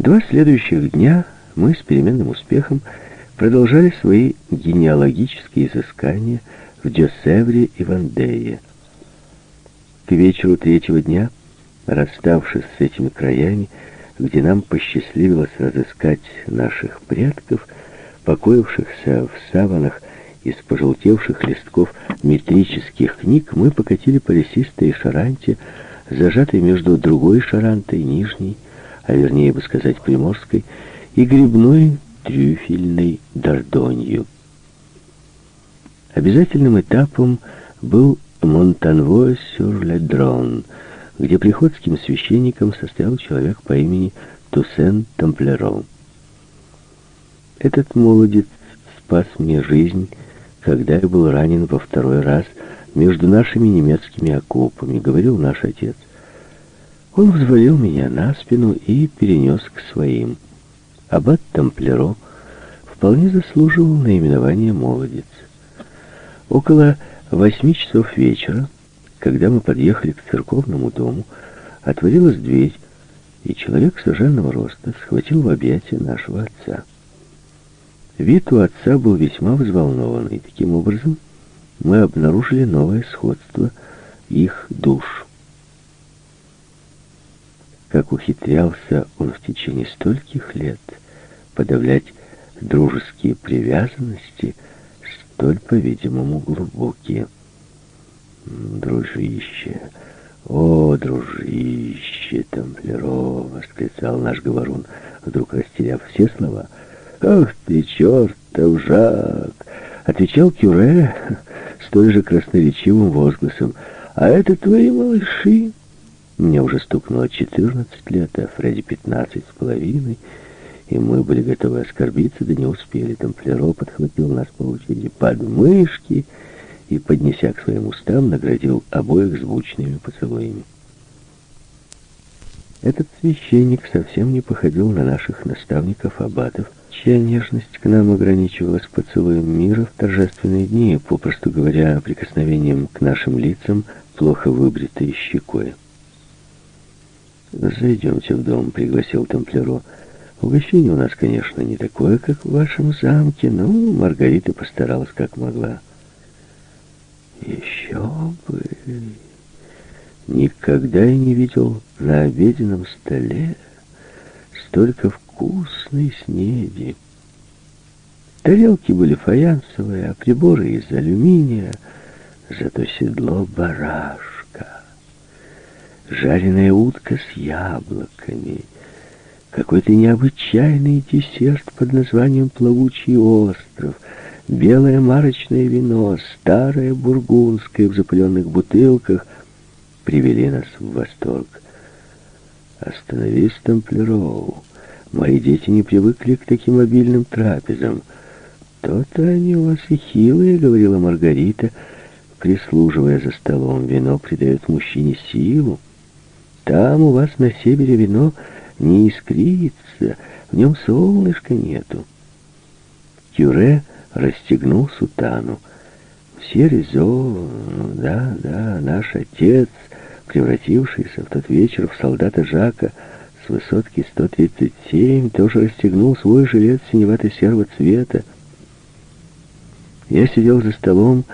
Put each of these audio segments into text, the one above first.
Два следующих дня мы с переменным успехом продолжали свои генеалогические изыскания в Дюссевре и Вандее. К вечеру третьего дня, расставшись с этими краями, где нам посчастливилось разыскать наших предков, покоившихся в саванах из пожелтевших листков метрических книг, мы покатили по лесистой шаранте, зажатой между другой шарантой, нижней, а вернее бы сказать приморской, и грибной трюфельной дордонью. Обязательным этапом был Монтанвой-сюр-ле-Дрон, где приходским священником состоял человек по имени Туссен Тамплеро. Этот молодец спас мне жизнь, когда я был ранен во второй раз между нашими немецкими окопами, говорил наш отец. Он взвалил меня на спину и перенес к своим. Аббат Тамплеро вполне заслуживал наименования «молодец». Около восьми часов вечера, когда мы подъехали к церковному дому, отворилась дверь, и человек совершенного роста схватил в объятия нашего отца. Вид у отца был весьма взволнованный. Таким образом, мы обнаружили новое сходство их душ. Как ухитрялся он в течение стольких лет подавлять дружеские привязанности — столь, по-видимому, глубокие. «Дружище! О, дружище Тамплеров!» — восклицал наш говорун, вдруг растеряв все слова. «Ах ты, чертов Жак!» — отвечал Кюре столь же красноречивым возгласом. «А это твои малыши!» Мне уже стукнуло четырнадцать лет, а Фредди пятнадцать с половиной — и мы были готовы оскорбиться, да не успели. Тамплеро подхватил нас по очереди под и, поднеся к своим устам, наградил обоих звучными поцелуями. Этот священник совсем не походил на наших наставников-аббатов, чья нежность к нам ограничивалась поцелуем мира в торжественные дни, попросту говоря, прикосновением к нашим лицам, плохо выбритой щекой. «Зайдемте в дом», — пригласил Тамплеро, — Угощение у нас, конечно, не такое, как в вашем замке, но Маргарита постаралась как могла. Еще бы! Никогда я не видел на обеденном столе столько вкусной снеди. Тарелки были фаянсовые, а приборы из алюминия, зато седло барашка. Жареная утка с яблоками — какой-то необычайный десерт под названием «Плавучий остров», белое марочное вино, старое бургундское в запыленных бутылках привели нас в восторг. «Остановись, Тамплеров, мои дети не привыкли к таким обильным трапезам». «То-то они у вас и хилые», — говорила Маргарита, прислуживая за столом. «Вино придает мужчине силу. Там у вас на севере вино не искрится, в нем солнышка нету. Кюре расстегнул сутану. Все Резо, ну да, да, наш отец, превратившийся в тот вечер в солдата Жака с высотки 137, тоже расстегнул свой жилет синевато-серого цвета. Я сидел за столом,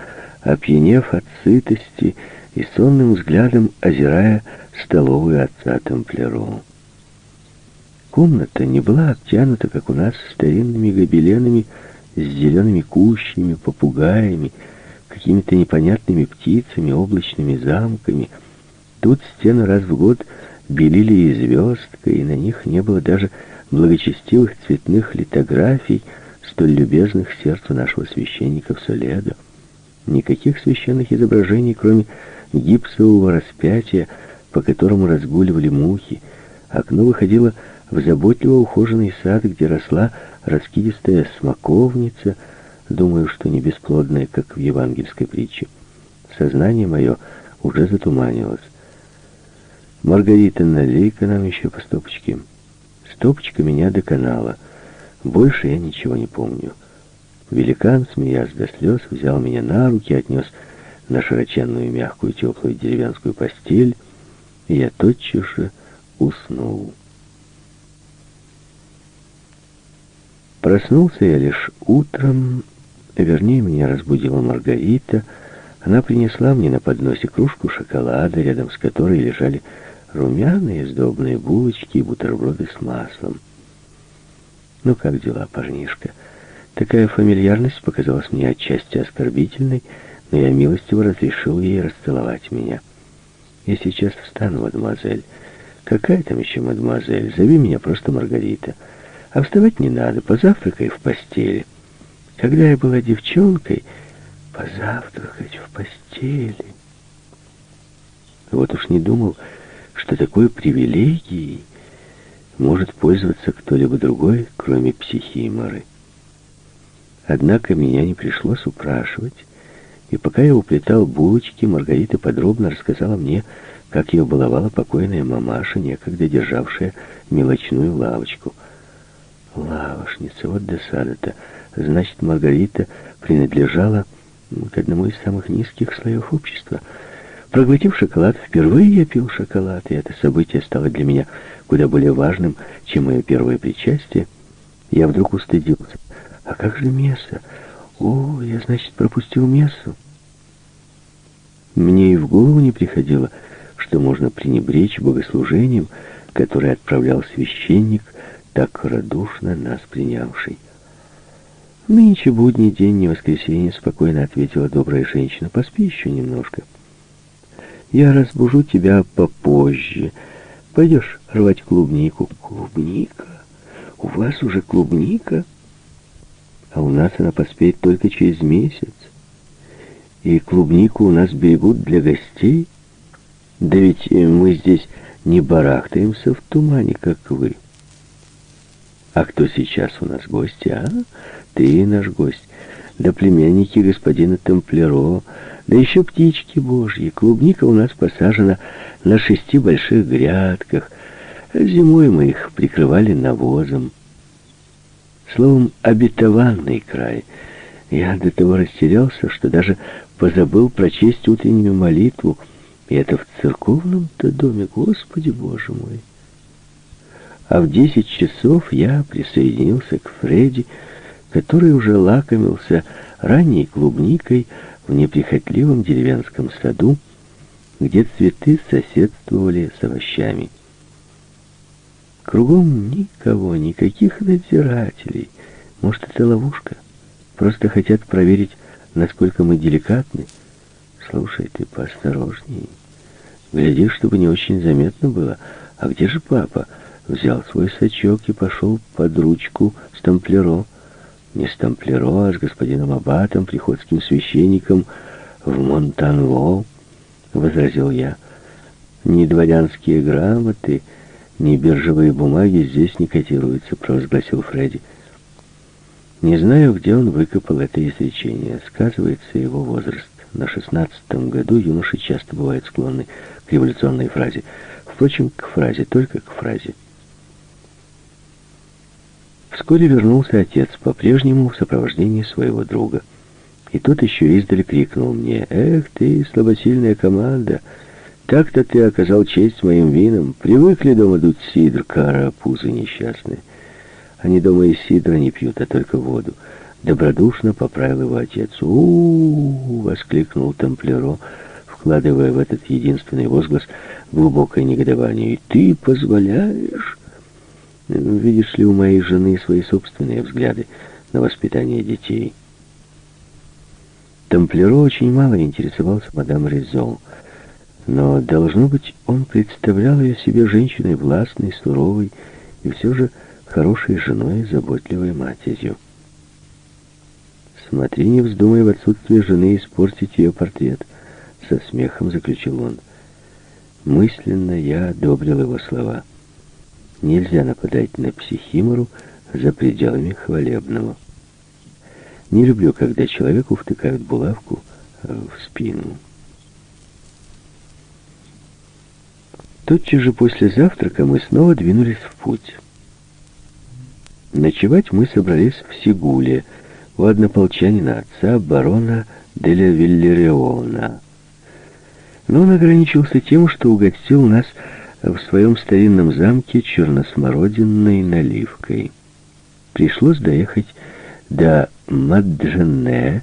опьянев от сытости и сонным взглядом озирая столовую отца Темплеру. Комната не была обтянута, как у нас, старинными гобеленами с зелеными кущами, попугаями, какими-то непонятными птицами, облачными замками. Тут стены раз в год белили и звездкой, и на них не было даже благочестивых цветных литографий, столь любезных сердцу нашего священника в Соледо. Никаких священных изображений, кроме гипсового распятия, по которому разгуливали мухи. Окно выходило в заботливо ухоженный сад, где росла раскидистая смоковница, думаю, что не бесплодная, как в евангельской притче. Сознание мое уже затуманилось. «Маргарита, налей-ка нам еще по стопочке». Стопочка меня доконала. Больше я ничего не помню. Великан, смеясь до слез, взял меня на руки, отнес на широченную мягкую теплую деревенскую постель, я тотчас же уснул. Проснулся я лишь утром, вернее, меня разбудила Маргарита. Она принесла мне на подносе кружку шоколада, рядом с которой лежали румяные сдобные булочки и бутерброды с маслом. «Ну как дела, парнишка?» Такая фамильярность показалась мне отчасти оскорбительной, но я милостиво разрешил ей расцеловать меня. «Я сейчас встану, мадемуазель». «Какая там еще мадемуазель? Зови меня просто Маргарита». А вставать не надо, позавтракай в постели. Когда я была девчонкой, позавтракать в постели. Вот уж не думал, что такой привилегией может пользоваться кто-либо другой, кроме психиморы. Однако меня не пришлось упрашивать, и пока я уплетал булочки, Маргарита подробно рассказала мне, как ее баловала покойная мамаша, некогда державшая мелочную лавочку — Лавошница, вот досада-то. Значит, Маргарита принадлежала к одному из самых низких слоев общества. Проглотив шоколад, впервые я пил шоколад, и это событие стало для меня куда более важным, чем мое первое причастие. Я вдруг устыдился. А как же месса? О, я, значит, пропустил мессу. Мне и в голову не приходило, что можно пренебречь богослужением, которое отправлял священник, так радушно нас принявший. «Нынче будний день, не воскресенье», — спокойно ответила добрая женщина. «Поспи еще немножко. Я разбужу тебя попозже. Пойдешь рвать клубнику». «Клубника? У вас уже клубника?» «А у нас она поспеет только через месяц. И клубнику у нас берегут для гостей. Да ведь мы здесь не барахтаемся в тумане, как вы». А кто сейчас у нас гости, а? Ты наш гость. Да племянники господина Темплеро, да еще птички божьи. Клубника у нас посажена на шести больших грядках. Зимой мы их прикрывали навозом. Словом, обетованный край. Я до того растерялся, что даже позабыл прочесть утреннюю молитву. И это в церковном-то доме, Господи Боже мой а в десять часов я присоединился к Фредди, который уже лакомился ранней клубникой в неприхотливом деревенском саду, где цветы соседствовали с овощами. Кругом никого, никаких надзирателей. Может, это ловушка? Просто хотят проверить, насколько мы деликатны. Слушай, ты поосторожней. Гляди, чтобы не очень заметно было. А где же папа? взял свой сачок и пошел под ручку с. Не с а с господином Аббатом, приходским священником в Монтанво, — возразил я. Ни дворянские грамоты, ни биржевые бумаги здесь не котируются, — провозгласил Фредди. Не знаю, где он выкопал это изречение. Сказывается его возраст. На шестнадцатом году юноши часто бывают склонны к революционной фразе. Впрочем, к фразе, только к фразе. Вскоре вернулся отец, по-прежнему в сопровождении своего друга. И тот еще издали крикнул мне, «Эх ты, слабосильная команда! Так-то ты оказал честь моим винам. Привыкли дома дуть сидр, карапузы несчастные. Они дома и сидра не пьют, а только воду». Добродушно поправил его отец. у, -у, -у воскликнул Тамплеро, вкладывая в этот единственный возглас глубокое негодование. «И ты позволяешь?» Видишь ли, у моей жены свои собственные взгляды на воспитание детей. Тамплеро очень мало интересовался мадам Ризо, но, должно быть, он представлял ее себе женщиной властной, суровой и все же хорошей женой, заботливой матерью. «Смотри, не вздумай в отсутствие жены испортить ее портрет», — со смехом заключил он. Мысленно я одобрил его слова — Нельзя нападать на психимору за пределами хвалебного. Не люблю, когда человеку втыкают булавку э, в спину. Тотчас же после завтрака мы снова двинулись в путь. Ночевать мы собрались в Сигуле, у однополчанина отца, барона Деля Виллериона. Но он ограничился тем, что угостил нас в своем старинном замке черносмородинной наливкой. пришлось доехать до Маджене,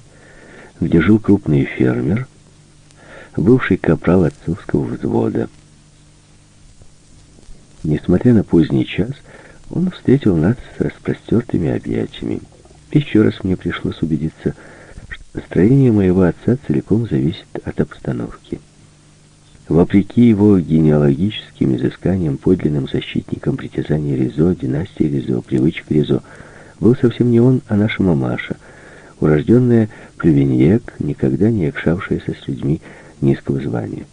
где жил крупный фермер, бывший капрал отцовского взвода. Несмотря на поздний час, он встретил нас с распростертыми объятиями. Еще раз мне пришлось убедиться, что настроение моего отца целиком зависит от обстановки. Вопреки его генеалогическим изысканиям, подлинным защитником притязаний Ризо, династии Ризо, привычек Ризо, был совсем не он, а наша мамаша, урожденная Плювеньек, никогда не якшавшаяся с людьми низкого звания.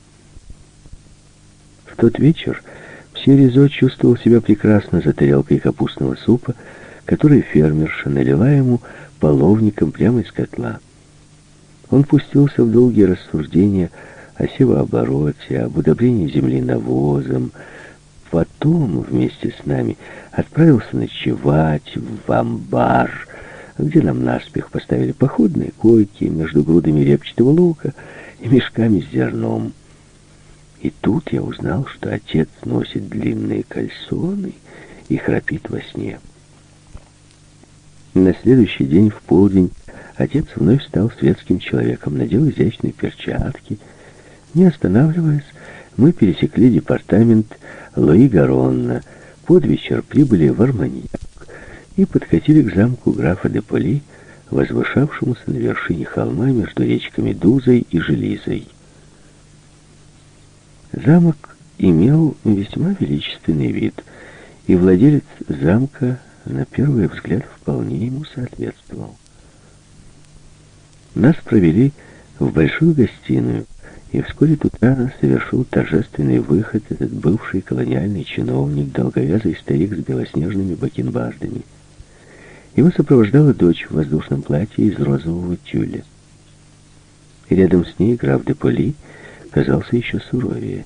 В тот вечер все Ризо чувствовал себя прекрасно за тарелкой капустного супа, который фермерша налила ему половником прямо из котла. Он пустился в долгие рассуждения о севообороте, об удобрении земли навозом. Потом вместе с нами отправился ночевать в амбар, где нам наспех поставили походные койки между грудами репчатого лука и мешками с зерном. И тут я узнал, что отец носит длинные кальсоны и храпит во сне. На следующий день в полдень отец вновь стал светским человеком, надел изящные перчатки, не останавливаясь, мы пересекли департамент Луи Гаронна, под вечер прибыли в Арманьяк и подкатили к замку графа де Поли, возвышавшемуся на вершине холма между речками Дузой и Желизой. Замок имел весьма величественный вид, и владелец замка на первый взгляд вполне ему соответствовал. Нас провели в большую гостиную, и вскоре туда совершил торжественный выход этот бывший колониальный чиновник, долговязый старик с белоснежными бакенбардами. Его сопровождала дочь в воздушном платье из розового тюля. Рядом с ней граф де Поли казался еще суровее,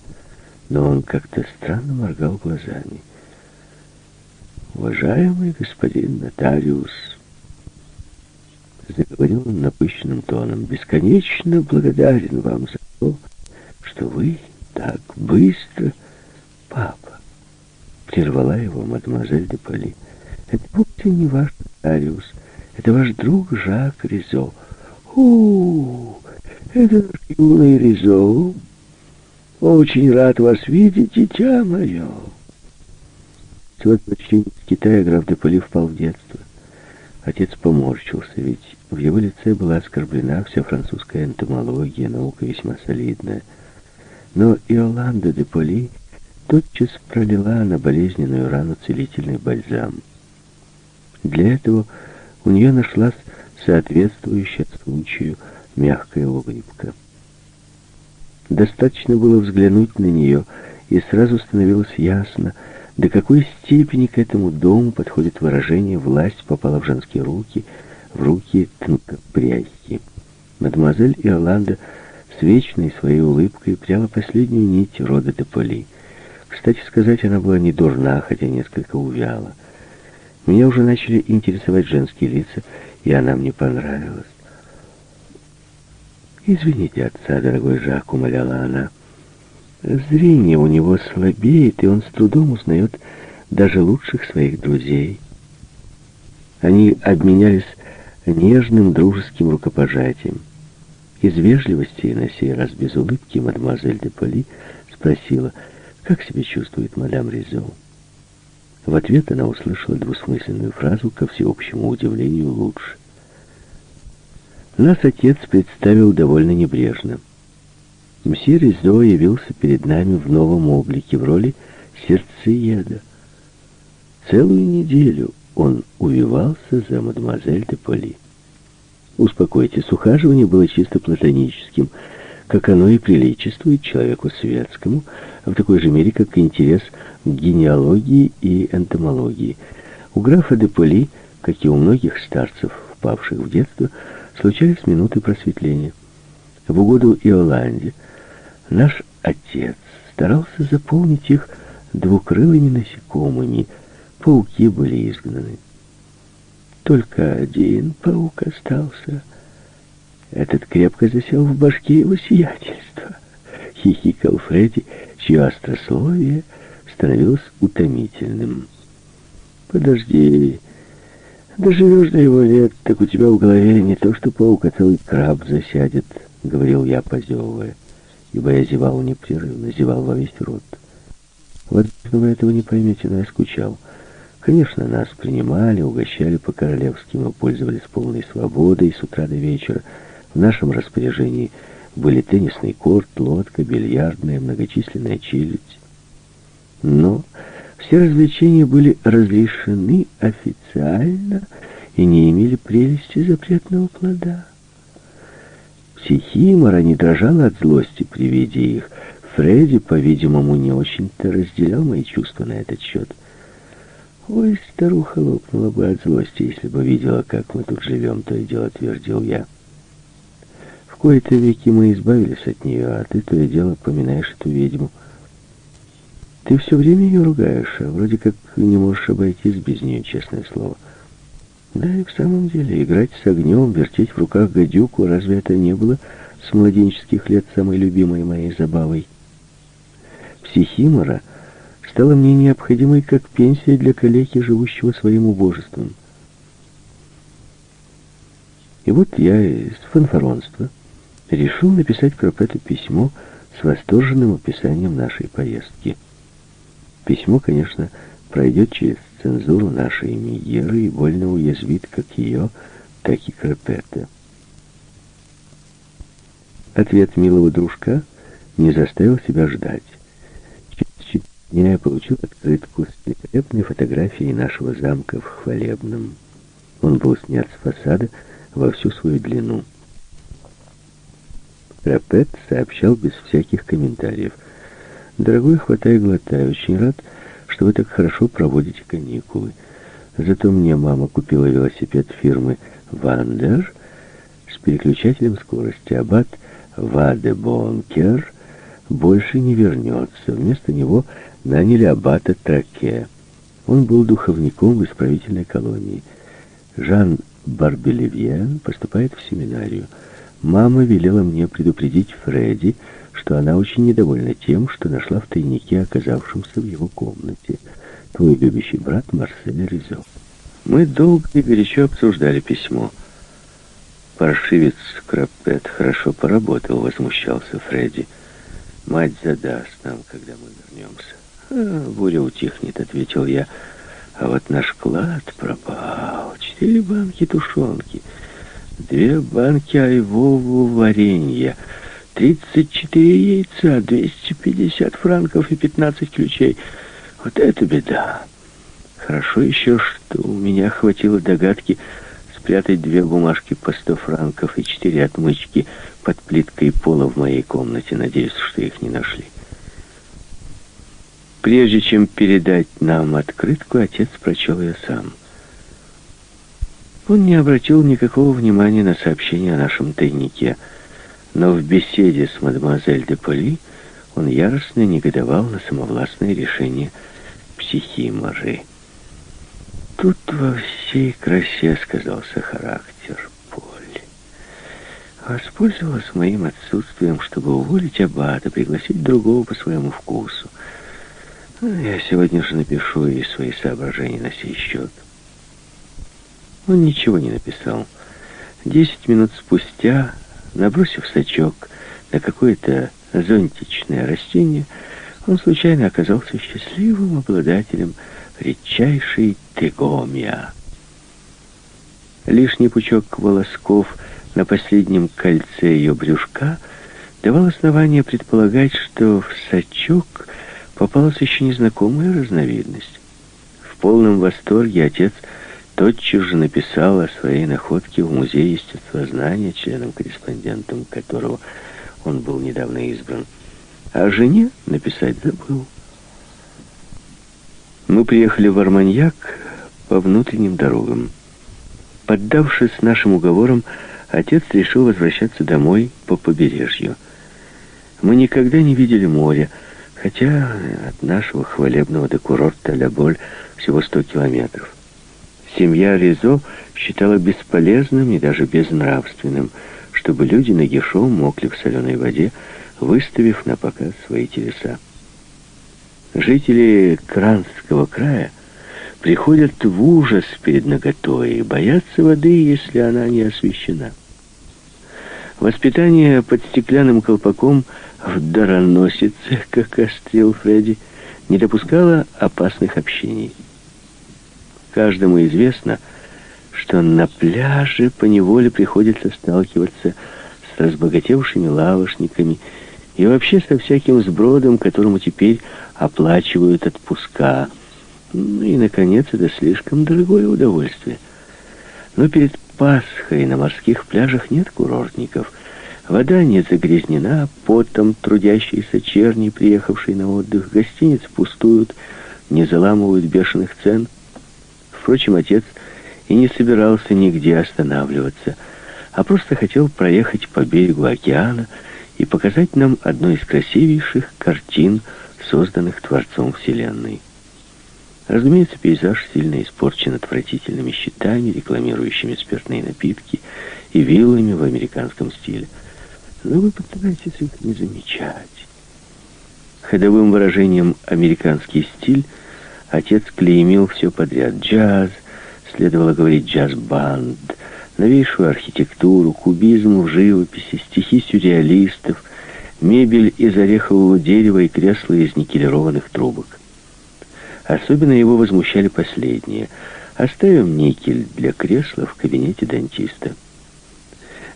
но он как-то странно моргал глазами. «Уважаемый господин нотариус», — заговорил он напыщенным тоном, — «бесконечно благодарен вам за то, что вы так быстро...» «Папа», — прервала его мадемуазель де Поли, — «это вовсе не ваш нотариус, это ваш друг Жак Ризо». «О, это юный Ризо. Очень рад вас видеть, дитя мое». С возвращением из Китая граф де Поли впал в детство. Отец поморщился, ведь в его лице была оскорблена вся французская энтомология, наука весьма солидная. Но Иоланда де Поли тотчас пролила на болезненную рану целительный бальзам. Для этого у нее нашлась соответствующая случаю мягкая улыбка. Достаточно было взглянуть на нее, и сразу становилось ясно, до какой степени к этому дому подходит выражение «власть попала в женские руки», в руки пряхи. Мадемуазель Иоланда с вечной своей улыбкой пряла последнюю нить рода де Поли. Кстати сказать, она была не дурна, хотя несколько увяла. Меня уже начали интересовать женские лица, и она мне понравилась. «Извините отца, дорогой Жак», — умоляла она, — Зрение у него слабеет, и он с трудом узнает даже лучших своих друзей. Они обменялись нежным дружеским рукопожатием. Из вежливости, на сей раз без улыбки, мадемуазель де Поли спросила, как себя чувствует мадам Ризо. В ответ она услышала двусмысленную фразу, ко всеобщему удивлению, лучше. Нас отец представил довольно небрежно. Мсье Ризо явился перед нами в новом облике, в роли сердцееда. Целую неделю он увивался за мадемуазель де Поли. Успокойтесь, ухаживание было чисто платоническим, как оно и приличествует человеку светскому, в такой же мере, как интерес к генеалогии и энтомологии. У графа де Поли, как и у многих старцев, впавших в детство, случались минуты просветления. В угоду Иоланде Наш отец старался заполнить их двукрылыми насекомыми. Пауки были изгнаны. Только один паук остался. Этот крепко засел в башке его сиятельства. Хихикал Фредди, чье острословие становилось утомительным. «Подожди, Доживешь до его лет, так у тебя в голове не то что паук, а целый краб засядет, — говорил я, позевывая, ибо я зевал непрерывно, зевал во весь рот. Вот вы этого не поймете, но я скучал. Конечно, нас принимали, угощали по-королевски, мы пользовались полной свободой с утра до вечера. В нашем распоряжении были теннисный корт, лодка, бильярдная, многочисленная челюсть. Но все развлечения были разрешены официально и не имели прелести запретного плода. Психимора не дрожала от злости при виде их. Фредди, по-видимому, не очень-то разделял мои чувства на этот счет. Ой, старуха лопнула бы от злости, если бы видела, как мы тут живем, то и дело твердил я. В кои-то веки мы избавились от нее, а ты то и дело поминаешь эту ведьму. Ты все время ее ругаешь, а вроде как не можешь обойтись без нее, честное слово. Да и в самом деле, играть с огнем, вертеть в руках гадюку, разве это не было с младенческих лет самой любимой моей забавой? Психимора стала мне необходимой как пенсия для калеки, живущего своим убожеством. И вот я из фанфаронства решил написать Кропету письмо с восторженным описанием нашей поездки. Письмо, конечно, пройдет через цензуру нашей Мегеры и больно уязвит как ее, так и Крапета. Ответ милого дружка не заставил себя ждать. Через дня я получил открытку с великолепной фотографией нашего замка в Хвалебном. Он был снят с фасада во всю свою длину. Крапет сообщал без всяких комментариев – Дорогой, хватай, глотай. Очень рад, что вы так хорошо проводите каникулы. Зато мне мама купила велосипед фирмы «Вандер» с переключателем скорости. Аббат Ваде Бонкер больше не вернется. Вместо него наняли аббата Траке. Он был духовником в исправительной колонии. Жан Барбелевьен поступает в семинарию. Мама велела мне предупредить Фредди, что она очень недовольна тем, что нашла в тайнике, оказавшемся в его комнате, твой любящий брат Марсель Ризо. Мы долго и горячо обсуждали письмо. Паршивец Крапет хорошо поработал, возмущался Фредди. Мать задаст нам, когда мы вернемся. А, буря утихнет, ответил я. А вот наш клад пропал. Четыре банки тушенки, две банки айвового варенья — 34 яйца, 250 франков и 15 ключей. Вот это беда. Хорошо еще, что у меня хватило догадки спрятать две бумажки по 100 франков и четыре отмычки под плиткой пола в моей комнате. Надеюсь, что их не нашли. Прежде чем передать нам открытку, отец прочел ее сам. Он не обратил никакого внимания на сообщение о нашем тайнике — но в беседе с мадемуазель де Поли он яростно негодовал на самовластное решение психиморы. Тут во всей красе сказался характер Поль. Воспользовалась моим отсутствием, чтобы уволить аббата, пригласить другого по своему вкусу. Ну, я сегодня же напишу ей свои соображения на сей счет. Он ничего не написал. Десять минут спустя Набросив сачок на какое-то зонтичное растение, он случайно оказался счастливым обладателем редчайшей тегомия. Лишний пучок волосков на последнем кольце ее брюшка давал основание предполагать, что в сачок попалась еще незнакомая разновидность. В полном восторге отец тотчас же написал о своей находке в Музее естествознания, членом-корреспондентом которого он был недавно избран. А жене написать забыл. Мы приехали в Арманьяк по внутренним дорогам. Поддавшись нашим уговорам, отец решил возвращаться домой по побережью. Мы никогда не видели моря, хотя от нашего хвалебного до курорта Ля-Боль всего сто километров. Семья Ризо считала бесполезным и даже безнравственным, чтобы люди нагишом мокли в соленой воде, выставив на показ свои телеса. Жители Кранского края приходят в ужас перед наготой и боятся воды, если она не освещена. Воспитание под стеклянным колпаком в дароносице, как острел Фредди, не допускало опасных общений. Каждому известно, что на пляже поневоле приходится сталкиваться с разбогатевшими лавошниками и вообще со всяким сбродом, которому теперь оплачивают отпуска. Ну и, наконец, это слишком дорогое удовольствие. Но перед Пасхой на морских пляжах нет курортников. Вода не загрязнена потом трудящиеся черни, приехавшие на отдых. Гостиницы пустуют, не заламывают бешеных цен. Впрочем, отец и не собирался нигде останавливаться, а просто хотел проехать по берегу океана и показать нам одну из красивейших картин, созданных Творцом Вселенной. Разумеется, пейзаж сильно испорчен отвратительными щитами, рекламирующими спиртные напитки и виллами в американском стиле. Но вы постарайтесь их не замечать. Ходовым выражением «американский стиль» отец клеймил все подряд. Джаз, следовало говорить джаз-банд, новейшую архитектуру, кубизм в живописи, стихи сюрреалистов, мебель из орехового дерева и кресла из никелированных трубок. Особенно его возмущали последние. Оставим никель для кресла в кабинете дантиста.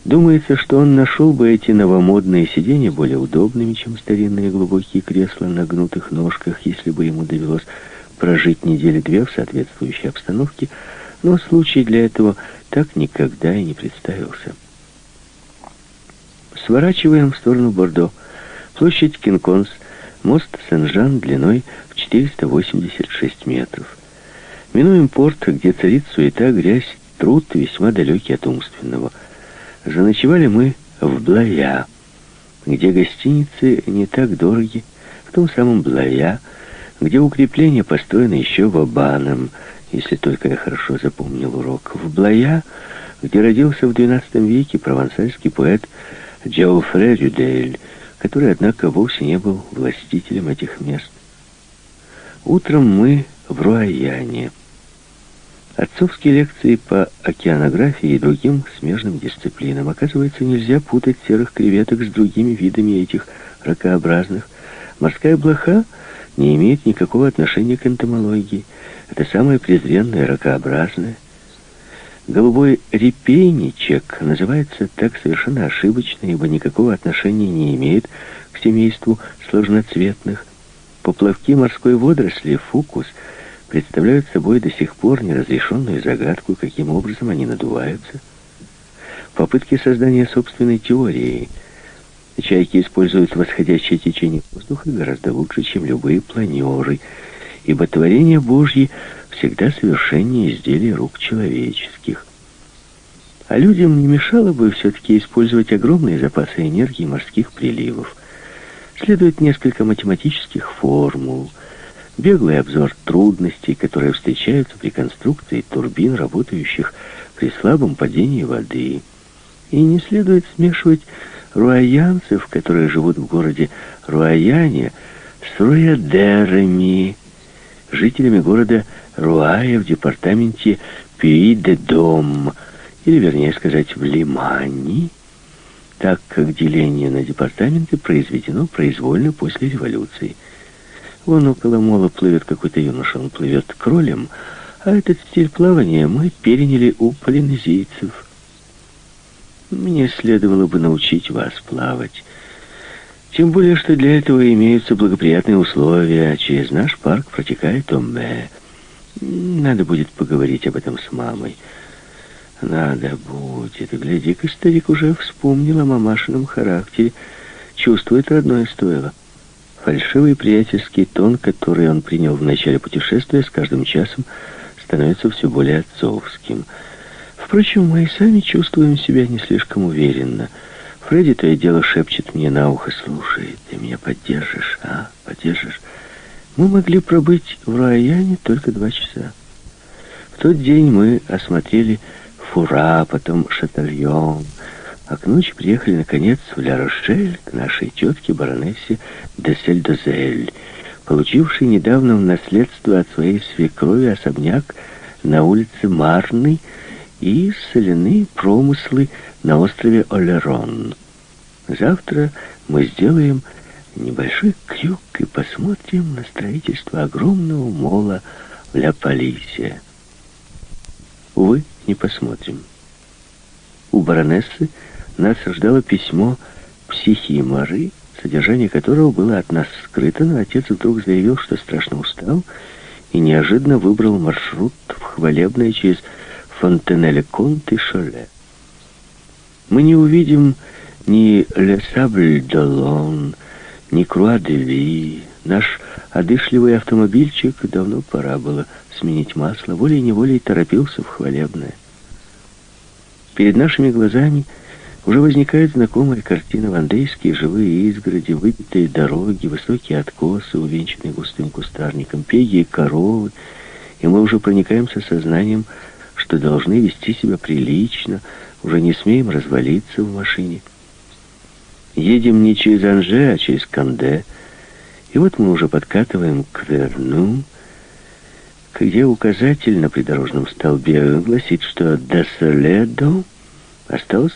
Думается, что он нашел бы эти новомодные сиденья более удобными, чем старинные глубокие кресла на гнутых ножках, если бы ему довелось прожить недели две в соответствующей обстановке, но случай для этого так никогда и не представился. Сворачиваем в сторону Бордо. Площадь Кинконс, мост Сен-Жан длиной в 486 метров. Минуем порт, где царит суета, грязь, труд, весьма далекий от умственного. Заночевали мы в Блая, где гостиницы не так дороги, в том самом Блая, где укрепление построено еще в Абаном, если только я хорошо запомнил урок. В Блая, где родился в XII веке провансальский поэт Джеофре Рюдель, который, однако, вовсе не был властителем этих мест. Утром мы в Руаяне. Отцовские лекции по океанографии и другим смежным дисциплинам. Оказывается, нельзя путать серых креветок с другими видами этих ракообразных. Морская блоха не имеет никакого отношения к энтомологии. Это самое презренное, ракообразное. Голубой репейничек называется так совершенно ошибочно, ибо никакого отношения не имеет к семейству сложноцветных. Поплавки морской водоросли, фукус, представляют собой до сих пор неразрешенную загадку, каким образом они надуваются. Попытки создания собственной теории. Чайки используют восходящее течение воздуха гораздо лучше, чем любые планеры – ибо творение Божье всегда совершеннее изделий рук человеческих. А людям не мешало бы все-таки использовать огромные запасы энергии морских приливов. Следует несколько математических формул, беглый обзор трудностей, которые встречаются при конструкции турбин, работающих при слабом падении воды. И не следует смешивать руаянцев, которые живут в городе Руаяне, с руядерами, жителями города Руая в департаменте Пюи-де-Дом, или, вернее сказать, в Лимане, так как деление на департаменты произведено произвольно после революции. Вон около мола плывет какой-то юноша, он плывет кролем, а этот стиль плавания мы переняли у полинезийцев. Мне следовало бы научить вас плавать, тем более, что для этого имеются благоприятные условия. Через наш парк протекает Омме. Надо будет поговорить об этом с мамой. Надо будет. Гляди-ка, старик уже вспомнил о мамашином характере. Чувствует родное стоило. Фальшивый приятельский тон, который он принял в начале путешествия, с каждым часом становится все более отцовским. Впрочем, мы и сами чувствуем себя не слишком уверенно — Фредди то и дело шепчет мне на ухо, слушай, ты меня поддержишь, а? Поддержишь? Мы могли пробыть в Руаяне только два часа. В тот день мы осмотрели Фура, потом Шатальон, а к ночи приехали, наконец, в Ля-Рошель к нашей тетке, баронессе де Сель-Дозель, получивший недавно в наследство от своей свекрови особняк на улице Марной и соляные промыслы на острове Олерон. Завтра мы сделаем небольшой крюк и посмотрим на строительство огромного мола в Ля-Полисе. Увы, не посмотрим. У баронессы нас ждало письмо психии Мары, содержание которого было от нас скрыто, но отец вдруг заявил, что страшно устал, и неожиданно выбрал маршрут в хвалебное через Фонтенеле-Конт и Шоле. Мы не увидим ни «Ле Сабль Долон», ни «Круа-де-Ви». Наш одышливый автомобильчик давно пора было сменить масло, волей-неволей торопился в хвалебное. Перед нашими глазами уже возникает знакомая картина вандейские живые изгороди, выбитые дороги, высокие откосы, увенчанные густым кустарником, пеги и коровы, и мы уже проникаемся сознанием, что должны вести себя прилично, уже не смеем развалиться в машине. Едем не через Анже, а через Канде, и вот мы уже подкатываем к Верну, где указатель на придорожном столбе гласит, что до Соледо осталось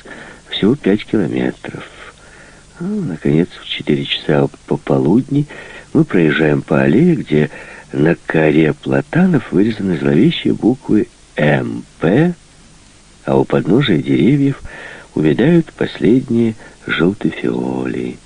всего пять километров. А, наконец, в четыре часа пополудни мы проезжаем по аллее, где на коре платанов вырезаны зловещие буквы МП, а у подножия деревьев увядают последние желтые фиолии.